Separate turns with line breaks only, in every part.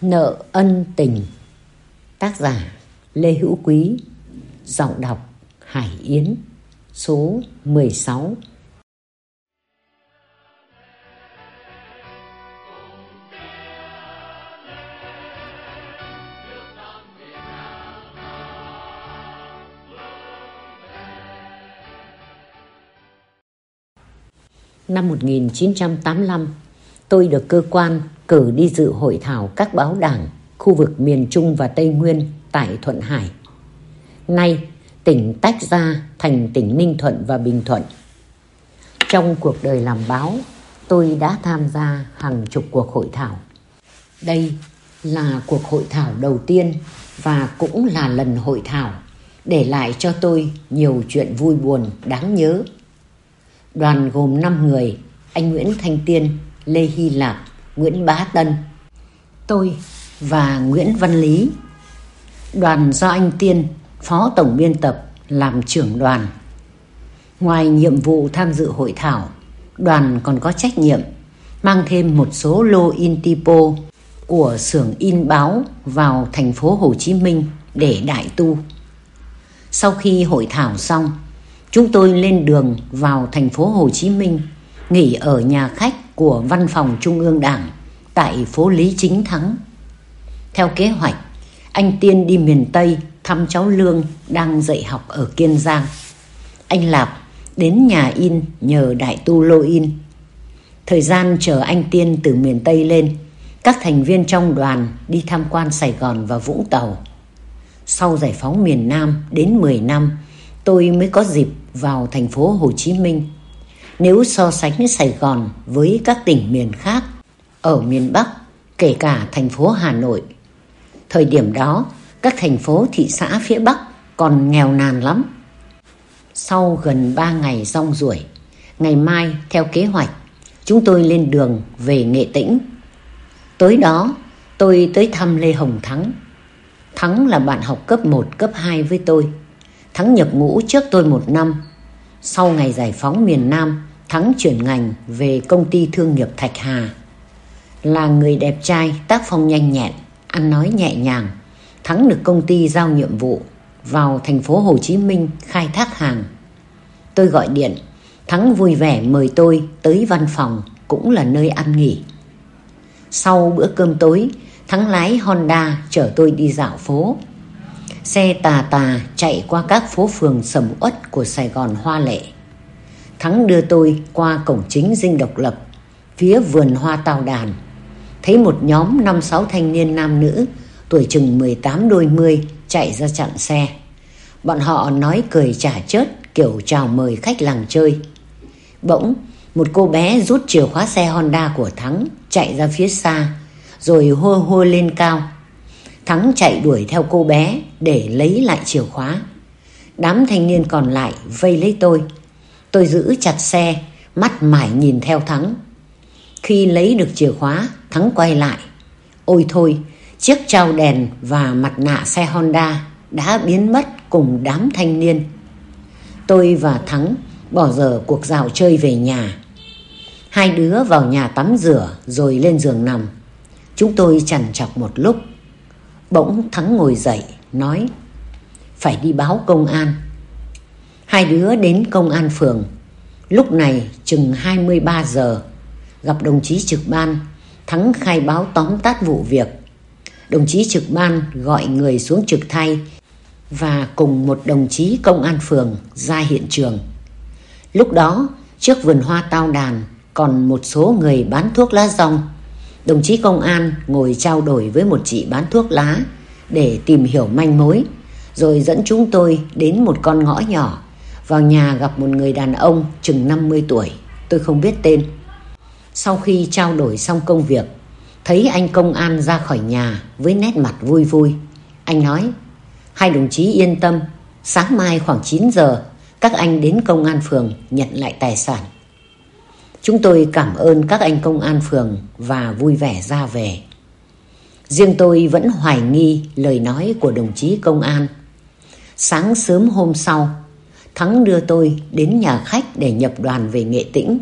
Nợ ân tình. Tác giả Lê Hữu Quý. Giọng đọc Hải Yến. Số 16 Năm 1985 tôi được cơ quan cử đi dự hội thảo các báo đảng khu vực miền Trung và Tây Nguyên tại Thuận Hải. Nay, tỉnh tách ra thành tỉnh Ninh Thuận và Bình Thuận. Trong cuộc đời làm báo, tôi đã tham gia hàng chục cuộc hội thảo. Đây là cuộc hội thảo đầu tiên và cũng là lần hội thảo để lại cho tôi nhiều chuyện vui buồn đáng nhớ. Đoàn gồm 5 người, anh Nguyễn Thanh Tiên, Lê Hy Lạp, Nguyễn Bá Tân, tôi và Nguyễn Văn Lý. Đoàn do anh Tiên, Phó Tổng Biên tập, làm trưởng đoàn. Ngoài nhiệm vụ tham dự hội thảo, đoàn còn có trách nhiệm mang thêm một số lô in typo của xưởng in báo vào thành phố Hồ Chí Minh để đại tu. Sau khi hội thảo xong, chúng tôi lên đường vào thành phố Hồ Chí Minh nghỉ ở nhà khách của Văn phòng Trung ương Đảng tại phố Lý Chính Thắng. Theo kế hoạch, anh Tiên đi miền Tây thăm cháu Lương đang dạy học ở Kiên Giang. Anh Lạp đến nhà in nhờ đại tu lô in. Thời gian chờ anh Tiên từ miền Tây lên, các thành viên trong đoàn đi tham quan Sài Gòn và Vũng Tàu. Sau giải phóng miền Nam đến 10 năm, tôi mới có dịp vào thành phố Hồ Chí Minh. Nếu so sánh Sài Gòn với các tỉnh miền khác ở miền Bắc, kể cả thành phố Hà Nội. Thời điểm đó, các thành phố thị xã phía Bắc còn nghèo nàn lắm. Sau gần 3 ngày rong ruổi, ngày mai theo kế hoạch, chúng tôi lên đường về Nghệ Tĩnh. Tối đó, tôi tới thăm Lê Hồng Thắng. Thắng là bạn học cấp 1, cấp 2 với tôi. Thắng nhập ngũ trước tôi một năm. Sau ngày giải phóng miền Nam, Thắng chuyển ngành về công ty thương nghiệp Thạch Hà. Là người đẹp trai, tác phong nhanh nhẹn, ăn nói nhẹ nhàng. Thắng được công ty giao nhiệm vụ vào thành phố Hồ Chí Minh khai thác hàng. Tôi gọi điện, Thắng vui vẻ mời tôi tới văn phòng cũng là nơi ăn nghỉ. Sau bữa cơm tối, Thắng lái Honda chở tôi đi dạo phố. Xe tà tà chạy qua các phố phường sầm uất của Sài Gòn hoa lệ. Thắng đưa tôi qua cổng chính dinh độc lập, phía vườn hoa tàu đàn. Thấy một nhóm năm sáu thanh niên nam nữ, tuổi chừng 18 đôi mươi, chạy ra chặn xe. Bọn họ nói cười trả chớt kiểu chào mời khách làng chơi. Bỗng, một cô bé rút chìa khóa xe Honda của Thắng, chạy ra phía xa, rồi hô hô lên cao. Thắng chạy đuổi theo cô bé để lấy lại chìa khóa. Đám thanh niên còn lại vây lấy tôi. Tôi giữ chặt xe, mắt mải nhìn theo Thắng. Khi lấy được chìa khóa, Thắng quay lại. Ôi thôi, chiếc trao đèn và mặt nạ xe Honda đã biến mất cùng đám thanh niên. Tôi và Thắng bỏ giờ cuộc dạo chơi về nhà. Hai đứa vào nhà tắm rửa rồi lên giường nằm. Chúng tôi chằn chọc một lúc. Bỗng Thắng ngồi dậy, nói Phải đi báo công an. Hai đứa đến công an phường. Lúc này chừng 23 giờ, gặp đồng chí trực ban, Thắng khai báo tóm tắt vụ việc. Đồng chí trực ban gọi người xuống trực thay và cùng một đồng chí công an phường ra hiện trường. Lúc đó, trước vườn hoa tao đàn còn một số người bán thuốc lá rong. Đồng chí công an ngồi trao đổi với một chị bán thuốc lá để tìm hiểu manh mối, rồi dẫn chúng tôi đến một con ngõ nhỏ vào nhà gặp một người đàn ông chừng 50 tuổi, tôi không biết tên. Sau khi trao đổi xong công việc, thấy anh công an ra khỏi nhà với nét mặt vui vui. Anh nói, hai đồng chí yên tâm, sáng mai khoảng chín giờ, các anh đến công an phường nhận lại tài sản. Chúng tôi cảm ơn các anh công an phường và vui vẻ ra về. Riêng tôi vẫn hoài nghi lời nói của đồng chí công an. Sáng sớm hôm sau, Thắng đưa tôi đến nhà khách để nhập đoàn về Nghệ Tĩnh.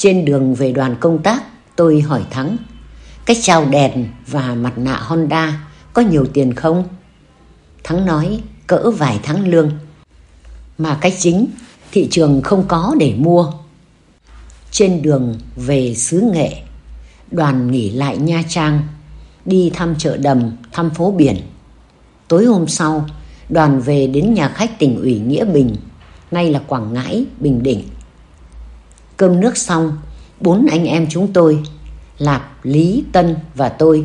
Trên đường về đoàn công tác, tôi hỏi Thắng, Cách trao đèn và mặt nạ Honda có nhiều tiền không? Thắng nói cỡ vài tháng lương. Mà cách chính thị trường không có để mua. Trên đường về xứ Nghệ, đoàn nghỉ lại Nha Trang, đi thăm chợ đầm, thăm phố biển. Tối hôm sau, đoàn về đến nhà khách tỉnh ủy Nghĩa Bình, nay là Quảng Ngãi, Bình Định. Cơm nước xong, bốn anh em chúng tôi, Lạp, Lý, Tân và tôi,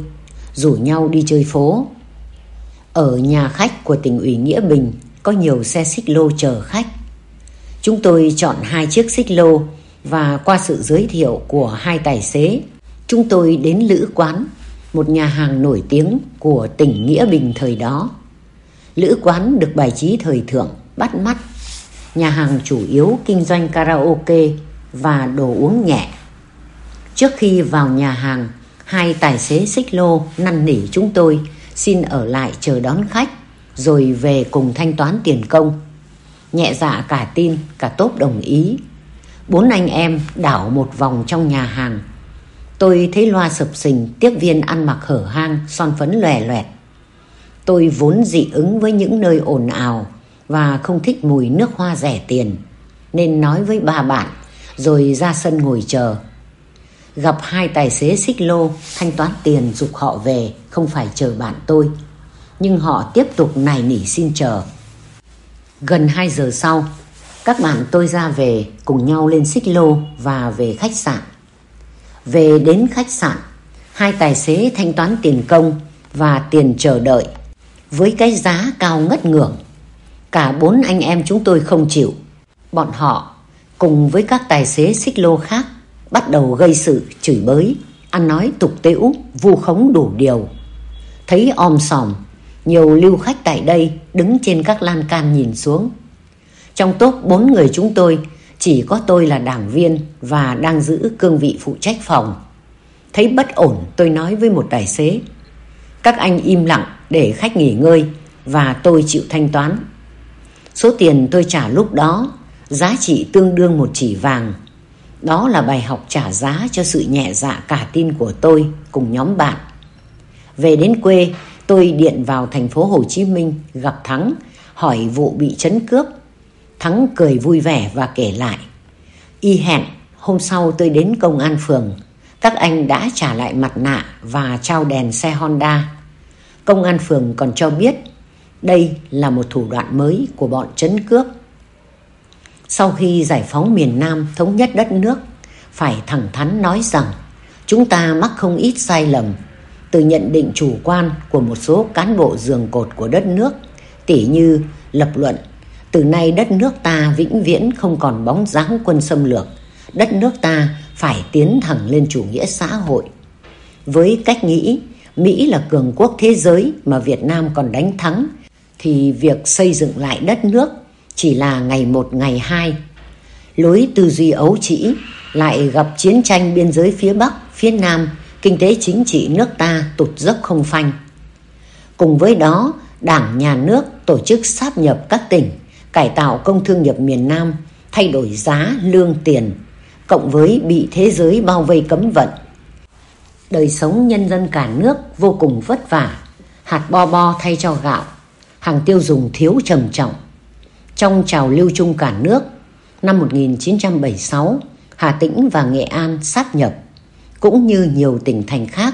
rủ nhau đi chơi phố. Ở nhà khách của tỉnh ủy Nghĩa Bình có nhiều xe xích lô chờ khách. Chúng tôi chọn hai chiếc xích lô và qua sự giới thiệu của hai tài xế, chúng tôi đến Lữ Quán, một nhà hàng nổi tiếng của tỉnh Nghĩa Bình thời đó. Lữ Quán được bài trí thời thượng, bắt mắt. Nhà hàng chủ yếu kinh doanh karaoke và đồ uống nhẹ. Trước khi vào nhà hàng, hai tài xế xích lô năn nỉ chúng tôi xin ở lại chờ đón khách rồi về cùng thanh toán tiền công. Nhẹ dạ cả tin, cả tốt đồng ý. Bốn anh em đảo một vòng trong nhà hàng. Tôi thấy loa sập sình, tiếp viên ăn mặc hở hang, son phấn lòe loẹt. Tôi vốn dị ứng với những nơi ồn ào và không thích mùi nước hoa rẻ tiền, nên nói với ba bạn rồi ra sân ngồi chờ. Gặp hai tài xế xích lô thanh toán tiền dục họ về, không phải chờ bạn tôi. Nhưng họ tiếp tục nài nỉ xin chờ. Gần 2 giờ sau, các bạn tôi ra về cùng nhau lên xích lô và về khách sạn. Về đến khách sạn, hai tài xế thanh toán tiền công và tiền chờ đợi với cái giá cao ngất ngưỡng. Cả bốn anh em chúng tôi không chịu. Bọn họ cùng với các tài xế xích lô khác bắt đầu gây sự, chửi bới, ăn nói tục tĩu, vu khống đủ điều. Thấy om sòm, nhiều lưu khách tại đây đứng trên các lan can nhìn xuống. Trong top bốn người chúng tôi, chỉ có tôi là đảng viên và đang giữ cương vị phụ trách phòng. Thấy bất ổn tôi nói với một tài xế. Các anh im lặng để khách nghỉ ngơi và tôi chịu thanh toán. Số tiền tôi trả lúc đó giá trị tương đương một chỉ vàng. Đó là bài học trả giá cho sự nhẹ dạ cả tin của tôi cùng nhóm bạn. Về đến quê, tôi điện vào thành phố Hồ Chí Minh gặp Thắng, hỏi vụ bị chấn cướp. Thắng cười vui vẻ và kể lại. Y hẹn, hôm sau tôi đến công an phường. Các anh đã trả lại mặt nạ và trao đèn xe Honda. Công an phường còn cho biết đây là một thủ đoạn mới của bọn chấn cướp. Sau khi giải phóng miền Nam thống nhất đất nước, phải thẳng thắn nói rằng chúng ta mắc không ít sai lầm từ nhận định chủ quan của một số cán bộ giường cột của đất nước, tỉ như lập luận từ nay đất nước ta vĩnh viễn không còn bóng dáng quân xâm lược, đất nước ta phải tiến thẳng lên chủ nghĩa xã hội. Với cách nghĩ Mỹ là cường quốc thế giới mà Việt Nam còn đánh thắng thì việc xây dựng lại đất nước chỉ là ngày một ngày hai. Lối tư duy ấu trĩ lại gặp chiến tranh biên giới phía Bắc, phía Nam, kinh tế chính trị nước ta tụt dốc không phanh. Cùng với đó, Đảng, Nhà nước tổ chức sáp nhập các tỉnh, cải tạo công thương nghiệp miền Nam, thay đổi giá, lương, tiền, cộng với bị thế giới bao vây cấm vận đời sống nhân dân cả nước vô cùng vất vả, hạt bo bo thay cho gạo, hàng tiêu dùng thiếu trầm trọng. Trong trào lưu chung cả nước, năm 1976, Hà Tĩnh và Nghệ An sáp nhập, cũng như nhiều tỉnh thành khác,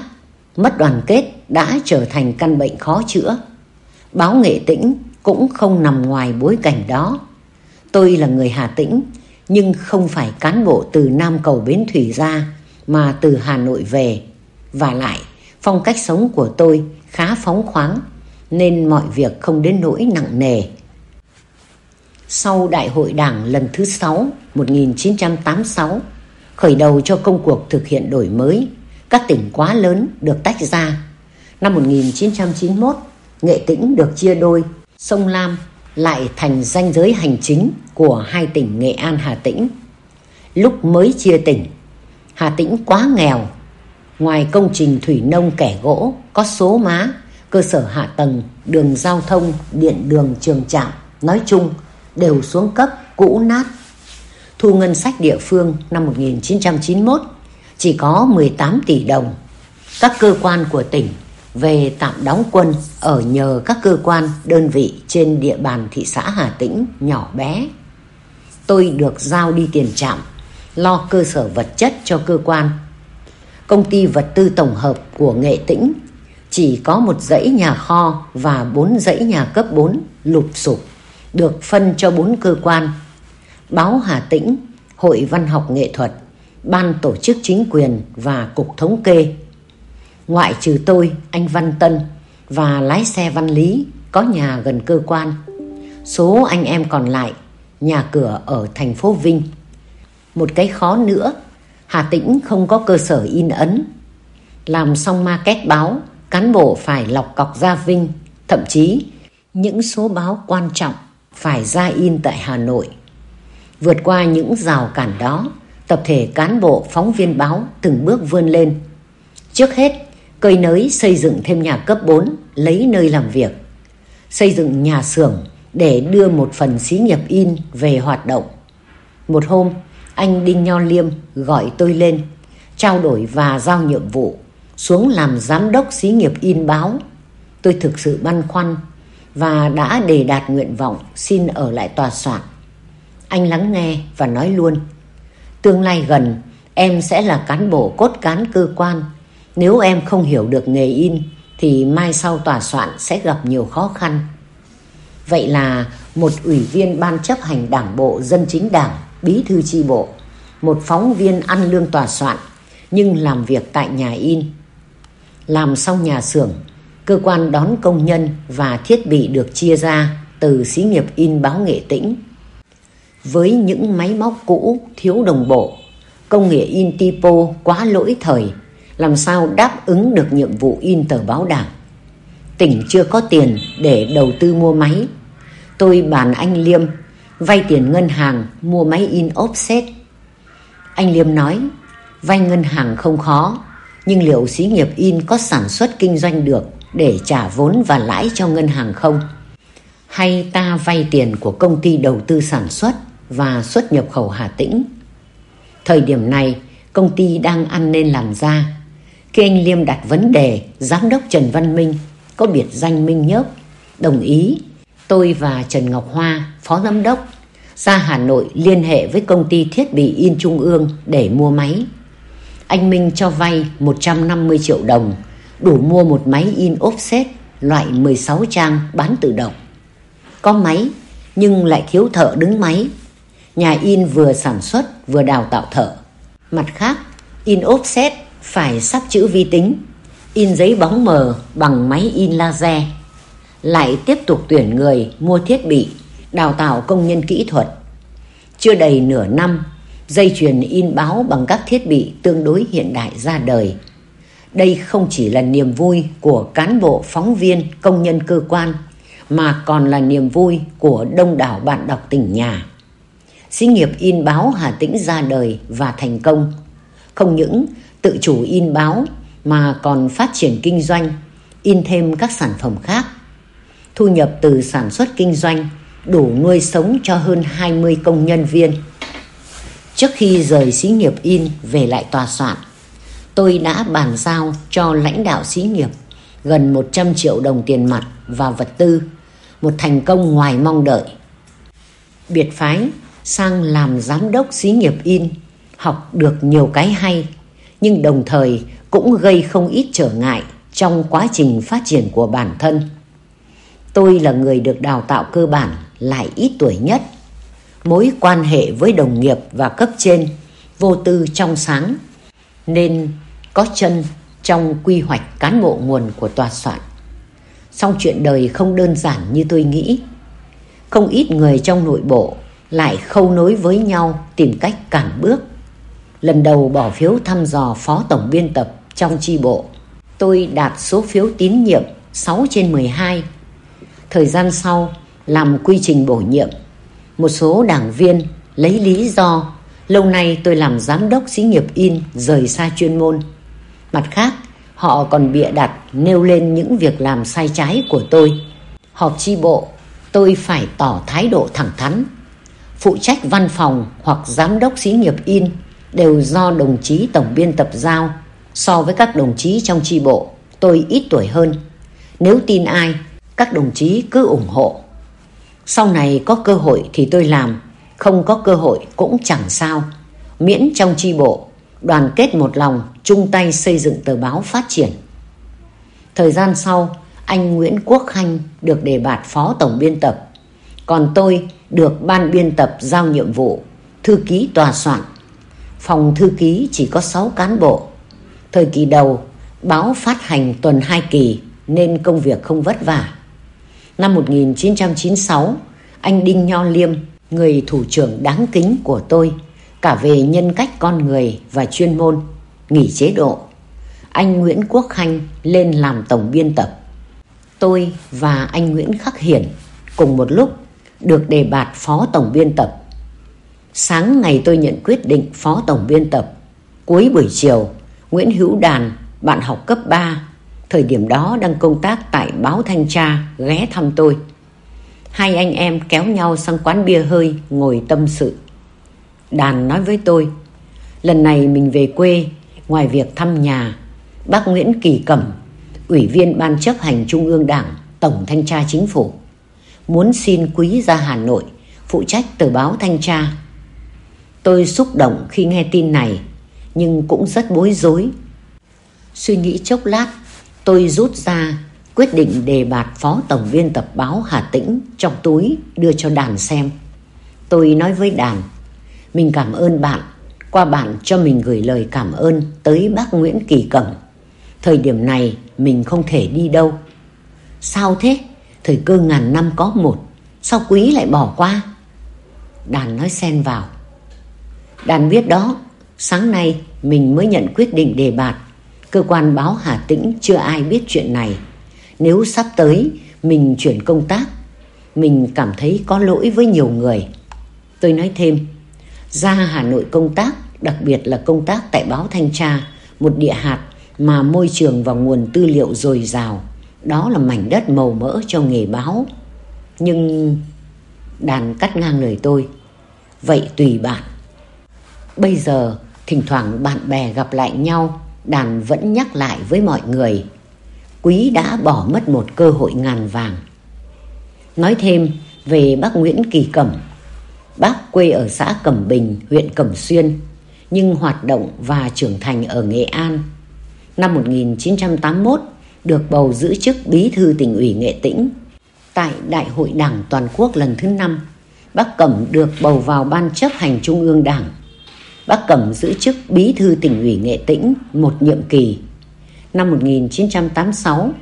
mất đoàn kết đã trở thành căn bệnh khó chữa. Báo Nghệ Tĩnh cũng không nằm ngoài bối cảnh đó. Tôi là người Hà Tĩnh, nhưng không phải cán bộ từ Nam Cầu Bến Thủy ra, mà từ Hà Nội về và lại, phong cách sống của tôi khá phóng khoáng, nên mọi việc không đến nỗi nặng nề. Sau Đại hội Đảng lần thứ 6 1986, khởi đầu cho công cuộc thực hiện đổi mới, các tỉnh quá lớn được tách ra. Năm 1991, Nghệ Tĩnh được chia đôi, sông Lam lại thành ranh giới hành chính của hai tỉnh Nghệ An Hà Tĩnh. Lúc mới chia tỉnh, Hà Tĩnh quá nghèo Ngoài công trình thủy nông kẻ gỗ, có số má, cơ sở hạ tầng, đường giao thông, điện đường trường trạm, nói chung đều xuống cấp, cũ nát. Thu ngân sách địa phương năm 1991 chỉ có 18 tỷ đồng. các cơ quan của tỉnh về tạm đóng quân ở nhờ các cơ quan, đơn vị trên địa bàn thị xã Hà Tĩnh nhỏ bé. Tôi được giao đi tiền trạm, lo cơ sở vật chất cho cơ quan. Công ty vật tư tổng hợp của Nghệ Tĩnh chỉ có một dãy nhà kho và bốn dãy nhà cấp 4 lụp sụp, được phân cho bốn cơ quan. Báo Hà Tĩnh, Hội Văn học Nghệ thuật, Ban Tổ chức Chính quyền và Cục Thống kê Ngoại trừ tôi, anh Văn Tân và lái xe Văn Lý có nhà gần cơ quan. Số anh em còn lại, nhà cửa ở thành phố Vinh. Một cái khó nữa, Hà Tĩnh không có cơ sở in ấn. Làm xong market báo, cán bộ phải lọc cọc ra Vinh, thậm chí những số báo quan trọng phải ra in tại Hà Nội. Vượt qua những rào cản đó, tập thể cán bộ phóng viên báo từng bước vươn lên. Trước hết, cơi nới xây dựng thêm nhà cấp 4 lấy nơi làm việc, xây dựng nhà xưởng để đưa một phần xí nghiệp in về hoạt động. Một hôm, anh Đinh Nho Liêm gọi tôi lên, trao đổi và giao nhiệm vụ, xuống làm giám đốc xí nghiệp in báo. Tôi thực sự băn khoăn và đã đề đạt nguyện vọng xin ở lại tòa soạn. Anh lắng nghe và nói luôn, tương lai gần em sẽ là cán bộ cốt cán cơ quan nếu em không hiểu được nghề in thì mai sau tòa soạn sẽ gặp nhiều khó khăn. Vậy là một ủy viên ban chấp hành đảng bộ dân chính đảng, bí thư tri bộ, một phóng viên ăn lương tòa soạn nhưng làm việc tại nhà in. Làm xong nhà xưởng, cơ quan đón công nhân và thiết bị được chia ra từ xí nghiệp in báo nghệ tĩnh. Với những máy móc cũ thiếu đồng bộ, công nghệ in typo quá lỗi thời làm sao đáp ứng được nhiệm vụ in tờ báo đảng. Tỉnh chưa có tiền để đầu tư mua máy. Tôi bàn anh Liêm vay tiền ngân hàng mua máy in offset. Anh Liêm nói, vay ngân hàng không khó, nhưng liệu xí nghiệp in có sản xuất kinh doanh được để trả vốn và lãi cho ngân hàng không? Hay ta vay tiền của công ty đầu tư sản xuất và xuất nhập khẩu Hà Tĩnh? Thời điểm này, công ty đang ăn nên làm ra khi anh Liêm đặt vấn đề, Giám đốc Trần Văn Minh có biệt danh Minh Nhớp, đồng ý. Tôi và Trần Ngọc Hoa, Phó Giám đốc, ra Hà Nội liên hệ với công ty thiết bị in Trung ương để mua máy. Anh Minh cho vay 150 triệu đồng, đủ mua một máy in offset loại 16 trang bán tự động. Có máy, nhưng lại thiếu thợ đứng máy. Nhà in vừa sản xuất vừa đào tạo thợ. Mặt khác, in offset phải sắp chữ vi tính, in giấy bóng mờ bằng máy in laser, lại tiếp tục tuyển người mua thiết bị, đào tạo công nhân kỹ thuật. Chưa đầy nửa năm, dây chuyền in báo bằng các thiết bị tương đối hiện đại ra đời. Đây không chỉ là niềm vui của cán bộ, phóng viên, công nhân cơ quan, mà còn là niềm vui của đông đảo bạn đọc tỉnh nhà. Xí nghiệp in báo Hà Tĩnh ra đời và thành công. Không những tự chủ in báo mà còn phát triển kinh doanh, in thêm các sản phẩm khác. Thu nhập từ sản xuất kinh doanh đủ nuôi sống cho hơn 20 công nhân viên. Trước khi rời xí nghiệp in về lại tòa soạn, tôi đã bàn giao cho lãnh đạo xí nghiệp gần 100 triệu đồng tiền mặt và vật tư, một thành công ngoài mong đợi. Biệt phái sang làm giám đốc xí nghiệp in, học được nhiều cái hay nhưng đồng thời cũng gây không ít trở ngại trong quá trình phát triển của bản thân. Tôi là người được đào tạo cơ bản lại ít tuổi nhất. Mối quan hệ với đồng nghiệp và cấp trên vô tư trong sáng nên có chân trong quy hoạch cán bộ nguồn của tòa soạn. Song chuyện đời không đơn giản như tôi nghĩ. Không ít người trong nội bộ lại khâu nối với nhau tìm cách cản bước lần đầu bỏ phiếu thăm dò phó tổng biên tập trong chi bộ. Tôi đạt số phiếu tín nhiệm 6 trên 12. Thời gian sau, làm quy trình bổ nhiệm. Một số đảng viên lấy lý do lâu nay tôi làm giám đốc xí nghiệp in rời xa chuyên môn. Mặt khác, họ còn bịa đặt nêu lên những việc làm sai trái của tôi. Họp chi bộ, tôi phải tỏ thái độ thẳng thắn. Phụ trách văn phòng hoặc giám đốc xí nghiệp in đều do đồng chí tổng biên tập giao So với các đồng chí trong chi bộ, tôi ít tuổi hơn. Nếu tin ai, các đồng chí cứ ủng hộ. Sau này có cơ hội thì tôi làm, không có cơ hội cũng chẳng sao. Miễn trong chi bộ, đoàn kết một lòng, chung tay xây dựng tờ báo phát triển. Thời gian sau, anh Nguyễn Quốc Khanh được đề bạt phó tổng biên tập, còn tôi được ban biên tập giao nhiệm vụ, thư ký tòa soạn. Phòng thư ký chỉ có 6 cán bộ. Thời kỳ đầu, báo phát hành tuần 2 kỳ nên công việc không vất vả. Năm 1996, anh Đinh Nho Liêm, người thủ trưởng đáng kính của tôi, cả về nhân cách con người và chuyên môn, nghỉ chế độ. Anh Nguyễn Quốc Khanh lên làm tổng biên tập. Tôi và anh Nguyễn Khắc Hiển cùng một lúc được đề bạt phó tổng biên tập. Sáng ngày tôi nhận quyết định phó tổng biên tập, cuối buổi chiều, Nguyễn Hữu Đàn, bạn học cấp 3, thời điểm đó đang công tác tại báo Thanh Tra, ghé thăm tôi. Hai anh em kéo nhau sang quán bia hơi ngồi tâm sự. Đàn nói với tôi, lần này mình về quê, ngoài việc thăm nhà, bác Nguyễn Kỳ Cẩm, Ủy viên Ban chấp hành Trung ương Đảng, Tổng Thanh tra Chính phủ, muốn xin quý ra Hà Nội phụ trách tờ báo Thanh tra. Tôi xúc động khi nghe tin này, nhưng cũng rất bối rối. Suy nghĩ chốc lát, tôi rút ra quyết định đề bạt phó tổng biên tập báo Hà Tĩnh trong túi đưa cho đàn xem. Tôi nói với đàn, mình cảm ơn bạn, qua bạn cho mình gửi lời cảm ơn tới bác Nguyễn Kỳ Cẩm. Thời điểm này mình không thể đi đâu. Sao thế? Thời cơ ngàn năm có một, sao quý lại bỏ qua? Đàn nói xen vào. Đàn biết đó, sáng nay mình mới nhận quyết định đề bạt. Cơ quan báo Hà Tĩnh chưa ai biết chuyện này nếu sắp tới mình chuyển công tác, mình cảm thấy có lỗi với nhiều người. Tôi nói thêm, ra Hà Nội công tác, đặc biệt là công tác tại báo Thanh tra, một địa hạt mà môi trường và nguồn tư liệu dồi dào, đó là mảnh đất màu mỡ cho nghề báo. Nhưng đàn cắt ngang lời tôi, vậy tùy bạn. Bây giờ, thỉnh thoảng bạn bè gặp lại nhau, đàn vẫn nhắc lại với mọi người Quý đã bỏ mất một cơ hội ngàn vàng. Nói thêm về bác Nguyễn Kỳ Cẩm. Bác quê ở xã Cẩm Bình, huyện Cẩm Xuyên, nhưng hoạt động và trưởng thành ở Nghệ An. Năm 1981, được bầu giữ chức bí thư tỉnh ủy Nghệ Tĩnh. Tại Đại hội Đảng Toàn quốc lần thứ 5, bác Cẩm được bầu vào Ban chấp hành Trung ương Đảng. Bác Cẩm giữ chức bí thư tỉnh ủy Nghệ Tĩnh một nhiệm kỳ năm 1986,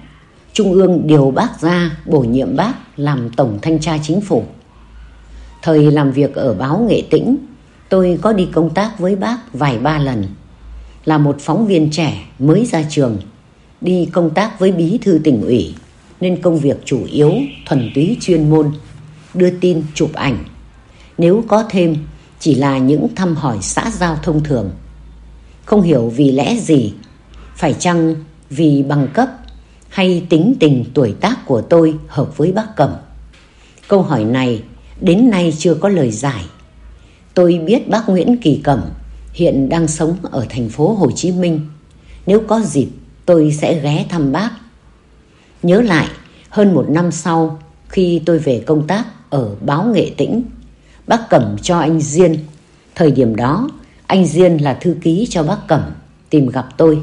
Trung ương điều bác ra bổ nhiệm bác làm Tổng Thanh tra Chính phủ. Thời làm việc ở báo Nghệ Tĩnh, tôi có đi công tác với bác vài ba lần. Là một phóng viên trẻ mới ra trường, đi công tác với bí thư tỉnh ủy, nên công việc chủ yếu thuần túy chuyên môn, đưa tin, chụp ảnh. Nếu có thêm, chỉ là những thăm hỏi xã giao thông thường. Không hiểu vì lẽ gì phải chăng vì bằng cấp hay tính tình tuổi tác của tôi hợp với bác Cẩm? Câu hỏi này đến nay chưa có lời giải. Tôi biết bác Nguyễn Kỳ Cẩm hiện đang sống ở thành phố Hồ Chí Minh. Nếu có dịp tôi sẽ ghé thăm bác. Nhớ lại hơn một năm sau khi tôi về công tác ở báo Nghệ Tĩnh, bác Cẩm cho anh Diên. Thời điểm đó anh Diên là thư ký cho bác Cẩm tìm gặp tôi.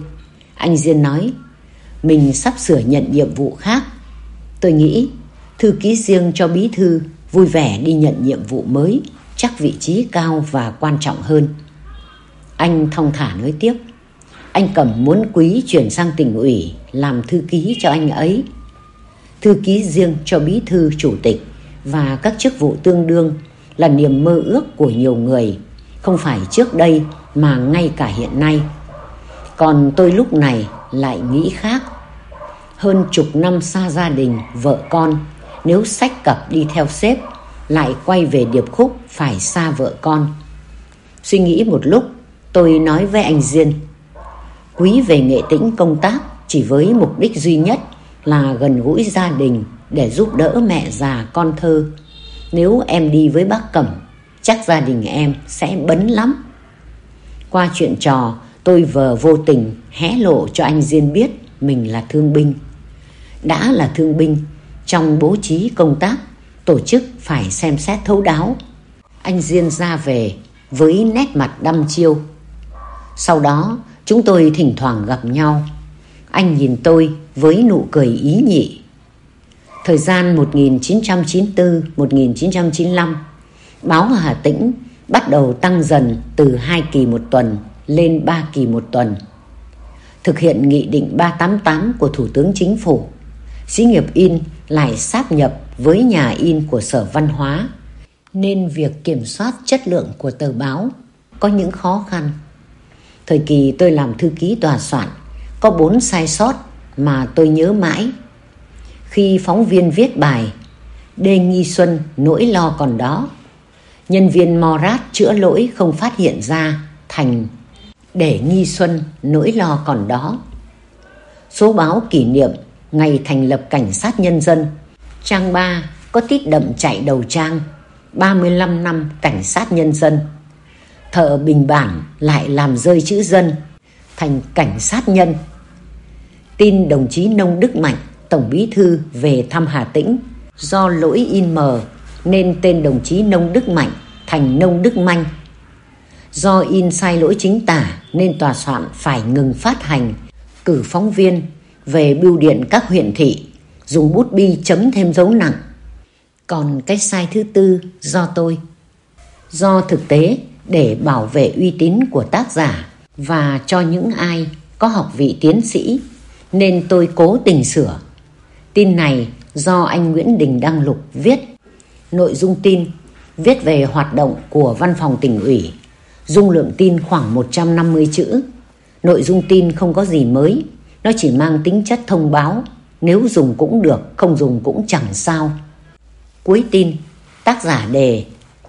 Anh Diên nói Mình sắp sửa nhận nhiệm vụ khác Tôi nghĩ Thư ký riêng cho bí thư Vui vẻ đi nhận nhiệm vụ mới Chắc vị trí cao và quan trọng hơn. Anh thong thả nói tiếp Anh cầm muốn quý chuyển sang tỉnh ủy Làm thư ký cho anh ấy. Thư ký riêng cho bí thư chủ tịch Và các chức vụ tương đương Là niềm mơ ước của nhiều người Không phải trước đây Mà ngay cả hiện nay. Còn tôi lúc này lại nghĩ khác. Hơn chục năm xa gia đình, vợ con nếu sách cặp đi theo sếp Lại quay về điệp khúc phải xa vợ con. Suy nghĩ một lúc Tôi nói với anh Diên Quý về nghệ tĩnh công tác Chỉ với mục đích duy nhất Là gần gũi gia đình Để giúp đỡ mẹ già con thơ. Nếu em đi với bác Cẩm Chắc gia đình em sẽ bấn lắm. Qua chuyện trò tôi vờ vô tình hé lộ cho anh Diên biết mình là thương binh. Đã là thương binh, trong bố trí công tác, tổ chức phải xem xét thấu đáo. Anh Diên ra về với nét mặt đăm chiêu. Sau đó, chúng tôi thỉnh thoảng gặp nhau. Anh nhìn tôi với nụ cười ý nhị. Thời gian 1994-1995, báo Hà Tĩnh bắt đầu tăng dần từ 2 kỳ một tuần lên 3 kỳ một tuần. Thực hiện Nghị định 388 của Thủ tướng Chính phủ, xí nghiệp in lại sáp nhập với nhà in của Sở Văn hóa, nên việc kiểm soát chất lượng của tờ báo có những khó khăn. Thời kỳ tôi làm thư ký tòa soạn, có bốn sai sót mà tôi nhớ mãi. Khi phóng viên viết bài, Đê Nghi Xuân nỗi lo còn đó. Nhân viên Morat chữa lỗi không phát hiện ra thành để Nghi Xuân nỗi lo còn đó. Số báo kỷ niệm ngày thành lập Cảnh sát Nhân dân, trang 3 có tít đậm chạy đầu trang 35 năm Cảnh sát Nhân dân. Thợ bình bản lại làm rơi chữ dân thành Cảnh sát Nhân. Tin đồng chí Nông Đức Mạnh, Tổng Bí Thư về thăm Hà Tĩnh do lỗi in mờ nên tên đồng chí Nông Đức Mạnh thành Nông Đức Manh. Do in sai lỗi chính tả nên tòa soạn phải ngừng phát hành, cử phóng viên về bưu điện các huyện thị, dùng bút bi chấm thêm dấu nặng. Còn cái sai thứ tư do tôi. Do thực tế để bảo vệ uy tín của tác giả và cho những ai có học vị tiến sĩ nên tôi cố tình sửa. Tin này do anh Nguyễn Đình Đăng Lục viết. Nội dung tin viết về hoạt động của văn phòng tỉnh ủy. Dung lượng tin khoảng 150 chữ. Nội dung tin không có gì mới, nó chỉ mang tính chất thông báo. Nếu dùng cũng được, không dùng cũng chẳng sao. Cuối tin, tác giả đề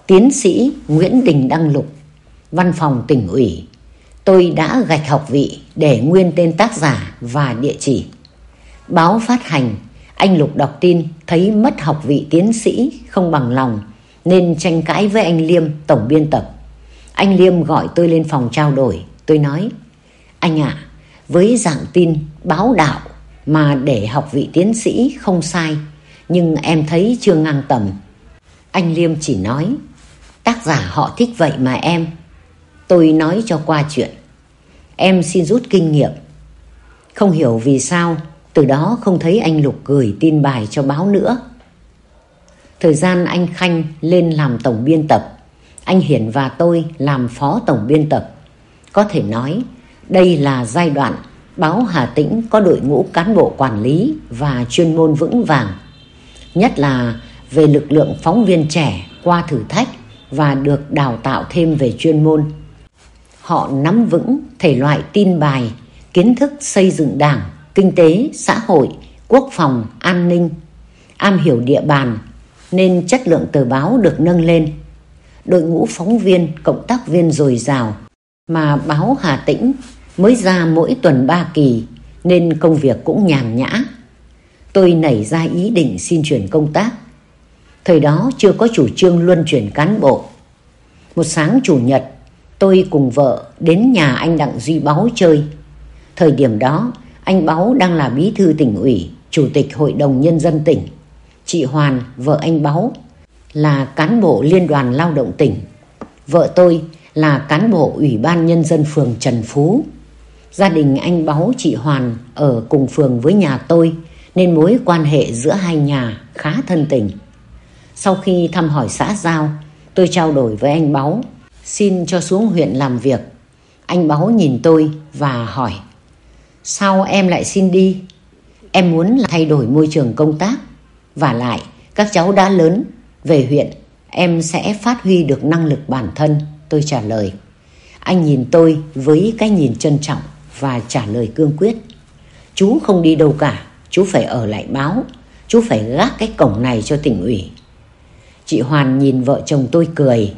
Tiến sĩ Nguyễn Đình Đăng Lục, văn phòng tỉnh ủy. Tôi đã gạch học vị để nguyên tên tác giả và địa chỉ. Báo phát hành, anh Lục đọc tin thấy mất học vị tiến sĩ không bằng lòng nên tranh cãi với anh Liêm, tổng biên tập. Anh Liêm gọi tôi lên phòng trao đổi. Tôi nói, anh ạ, với dạng tin báo đạo mà để học vị tiến sĩ không sai, nhưng em thấy chưa ngang tầm. Anh Liêm chỉ nói, tác giả họ thích vậy mà em. Tôi nói cho qua chuyện. Em xin rút kinh nghiệm. Không hiểu vì sao, từ đó không thấy anh Lục gửi tin bài cho báo nữa. Thời gian anh Khanh lên làm tổng biên tập, anh Hiển và tôi làm phó tổng biên tập. Có thể nói, đây là giai đoạn báo Hà Tĩnh có đội ngũ cán bộ quản lý và chuyên môn vững vàng. Nhất là về lực lượng phóng viên trẻ qua thử thách và được đào tạo thêm về chuyên môn. Họ nắm vững thể loại tin bài, kiến thức xây dựng đảng, kinh tế, xã hội, quốc phòng, an ninh, am hiểu địa bàn, nên chất lượng tờ báo được nâng lên. Đội ngũ phóng viên, cộng tác viên dồi dào mà báo Hà Tĩnh mới ra mỗi tuần ba kỳ nên công việc cũng nhàn nhã. Tôi nảy ra ý định xin chuyển công tác. Thời đó chưa có chủ trương luân chuyển cán bộ. Một sáng chủ nhật, tôi cùng vợ đến nhà anh Đặng Duy Báu chơi. Thời điểm đó, anh Báu đang là bí thư tỉnh ủy, chủ tịch hội đồng nhân dân tỉnh. Chị Hoàn, vợ anh Báu, là cán bộ liên đoàn lao động tỉnh. Vợ tôi là cán bộ ủy ban nhân dân phường Trần Phú. Gia đình anh Báu chị Hoàn ở cùng phường với nhà tôi nên mối quan hệ giữa hai nhà khá thân tình. Sau khi thăm hỏi xã Giao, tôi trao đổi với anh Báu, xin cho xuống huyện làm việc. Anh Báu nhìn tôi và hỏi, sao em lại xin đi? Em muốn là thay đổi môi trường công tác và lại, các cháu đã lớn, về huyện, em sẽ phát huy được năng lực bản thân, tôi trả lời. Anh nhìn tôi với cái nhìn trân trọng và trả lời cương quyết. Chú không đi đâu cả, chú phải ở lại báo, chú phải gác cái cổng này cho tỉnh ủy. Chị Hoàn nhìn vợ chồng tôi cười,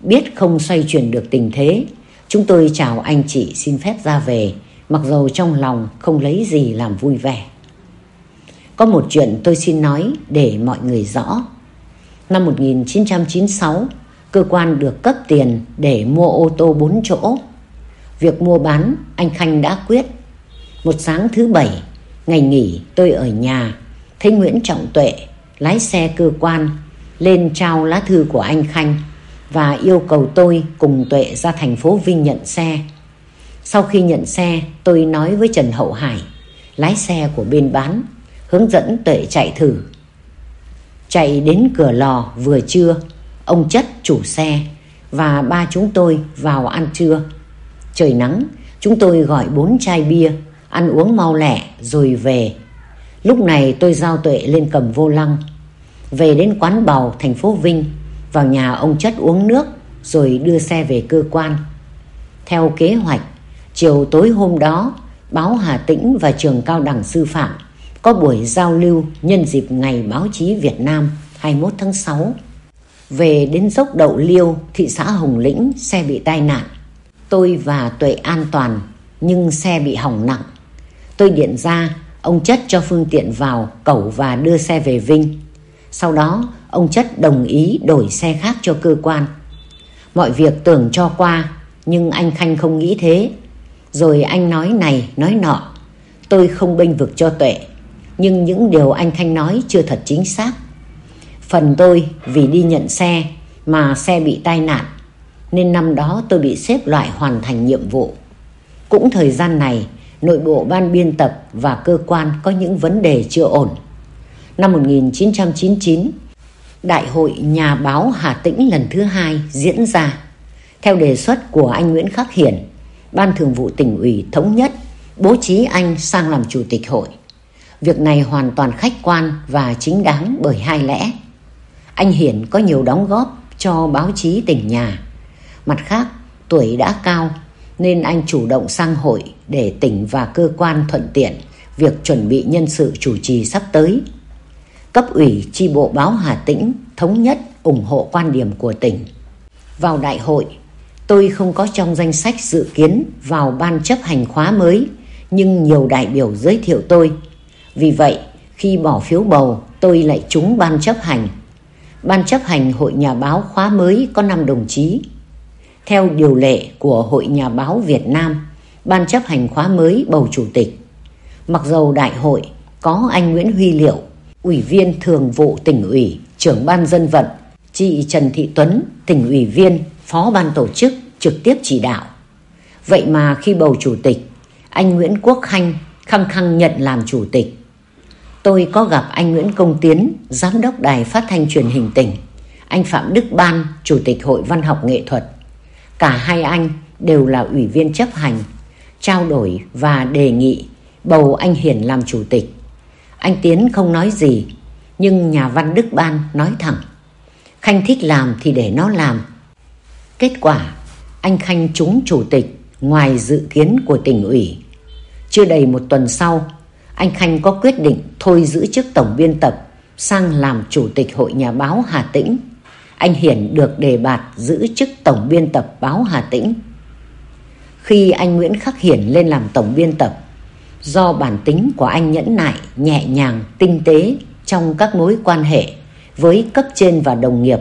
biết không xoay chuyển được tình thế. Chúng tôi chào anh chị xin phép ra về, mặc dầu trong lòng không lấy gì làm vui vẻ. Có một chuyện tôi xin nói để mọi người rõ. Năm 1996, cơ quan được cấp tiền để mua ô tô 4 chỗ. Việc mua bán anh Khanh đã quyết. Một sáng thứ bảy, ngày nghỉ tôi ở nhà, thấy Nguyễn Trọng Tuệ lái xe cơ quan lên trao lá thư của anh Khanh và yêu cầu tôi cùng Tuệ ra thành phố Vinh nhận xe. Sau khi nhận xe, tôi nói với Trần Hậu Hải, lái xe của bên bán, hướng dẫn Tuệ chạy thử. Chạy đến cửa lò vừa trưa, ông Chất chủ xe và ba chúng tôi vào ăn trưa. Trời nắng, chúng tôi gọi bốn chai bia, ăn uống mau lẹ rồi về. Lúc này tôi giao Tuệ lên cầm vô lăng. Về đến quán bầu thành phố Vinh, vào nhà ông Chất uống nước rồi đưa xe về cơ quan. Theo kế hoạch, chiều tối hôm đó, báo Hà Tĩnh và trường cao đẳng sư phạm có buổi giao lưu nhân dịp ngày báo chí Việt Nam 21 tháng 6. Về đến dốc Đậu Liêu, thị xã Hồng Lĩnh, xe bị tai nạn. Tôi và Tuệ an toàn, nhưng xe bị hỏng nặng. Tôi điện ra, ông Chất cho phương tiện vào, cẩu và đưa xe về Vinh. Sau đó, ông Chất đồng ý đổi xe khác cho cơ quan. Mọi việc tưởng cho qua, nhưng anh Khanh không nghĩ thế. Rồi anh nói này, nói nọ. Tôi không bênh vực cho Tuệ, nhưng những điều anh Khanh nói chưa thật chính xác. Phần tôi vì đi nhận xe mà xe bị tai nạn, nên năm đó tôi bị xếp loại hoàn thành nhiệm vụ. Cũng thời gian này, nội bộ ban biên tập và cơ quan có những vấn đề chưa ổn. Năm 1999, Đại hội Nhà báo Hà Tĩnh lần thứ hai diễn ra. Theo đề xuất của anh Nguyễn Khắc Hiển, Ban Thường vụ tỉnh ủy thống nhất bố trí anh sang làm chủ tịch hội. Việc này hoàn toàn khách quan và chính đáng bởi hai lẽ. Anh Hiển có nhiều đóng góp cho báo chí tỉnh nhà. Mặt khác, tuổi đã cao nên anh chủ động sang hội để tỉnh và cơ quan thuận tiện việc chuẩn bị nhân sự chủ trì sắp tới. Cấp ủy chi bộ báo Hà Tĩnh thống nhất ủng hộ quan điểm của tỉnh. Vào đại hội, tôi không có trong danh sách dự kiến vào ban chấp hành khóa mới, nhưng nhiều đại biểu giới thiệu tôi. Vì vậy, khi bỏ phiếu bầu, tôi lại trúng ban chấp hành. Ban chấp hành Hội Nhà báo khóa mới có 5 đồng chí. Theo điều lệ của Hội Nhà báo Việt Nam, ban chấp hành khóa mới bầu chủ tịch. Mặc dầu đại hội có anh Nguyễn Huy Liệu, Ủy viên Thường vụ tỉnh ủy, trưởng ban dân vận, chị Trần Thị Tuấn, tỉnh ủy viên, phó ban tổ chức trực tiếp chỉ đạo. Vậy mà khi bầu chủ tịch, anh Nguyễn Quốc Khanh khăng khăng nhận làm chủ tịch. Tôi có gặp anh Nguyễn Công Tiến, giám đốc đài phát thanh truyền hình tỉnh, anh Phạm Đức Ban, chủ tịch Hội Văn học Nghệ thuật. Cả hai anh đều là ủy viên chấp hành, trao đổi và đề nghị bầu anh Hiển làm chủ tịch. Anh Tiến không nói gì, nhưng nhà văn Đức Ban nói thẳng. Khanh thích làm thì để nó làm. Kết quả, anh Khanh trúng chủ tịch ngoài dự kiến của tỉnh ủy. Chưa đầy một tuần sau, anh Khanh có quyết định thôi giữ chức tổng biên tập sang làm chủ tịch hội nhà báo Hà Tĩnh. Anh Hiển được đề bạt giữ chức tổng biên tập báo Hà Tĩnh. Khi anh Nguyễn Khắc Hiển lên làm tổng biên tập, do bản tính của anh nhẫn nại, nhẹ nhàng, tinh tế trong các mối quan hệ với cấp trên và đồng nghiệp,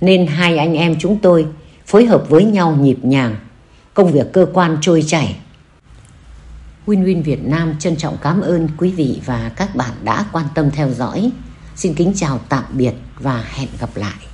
nên hai anh em chúng tôi phối hợp với nhau nhịp nhàng, công việc cơ quan trôi chảy. Win Win Việt Nam trân trọng cảm ơn quý vị và các bạn đã quan tâm theo dõi. Xin kính chào tạm biệt và hẹn gặp lại.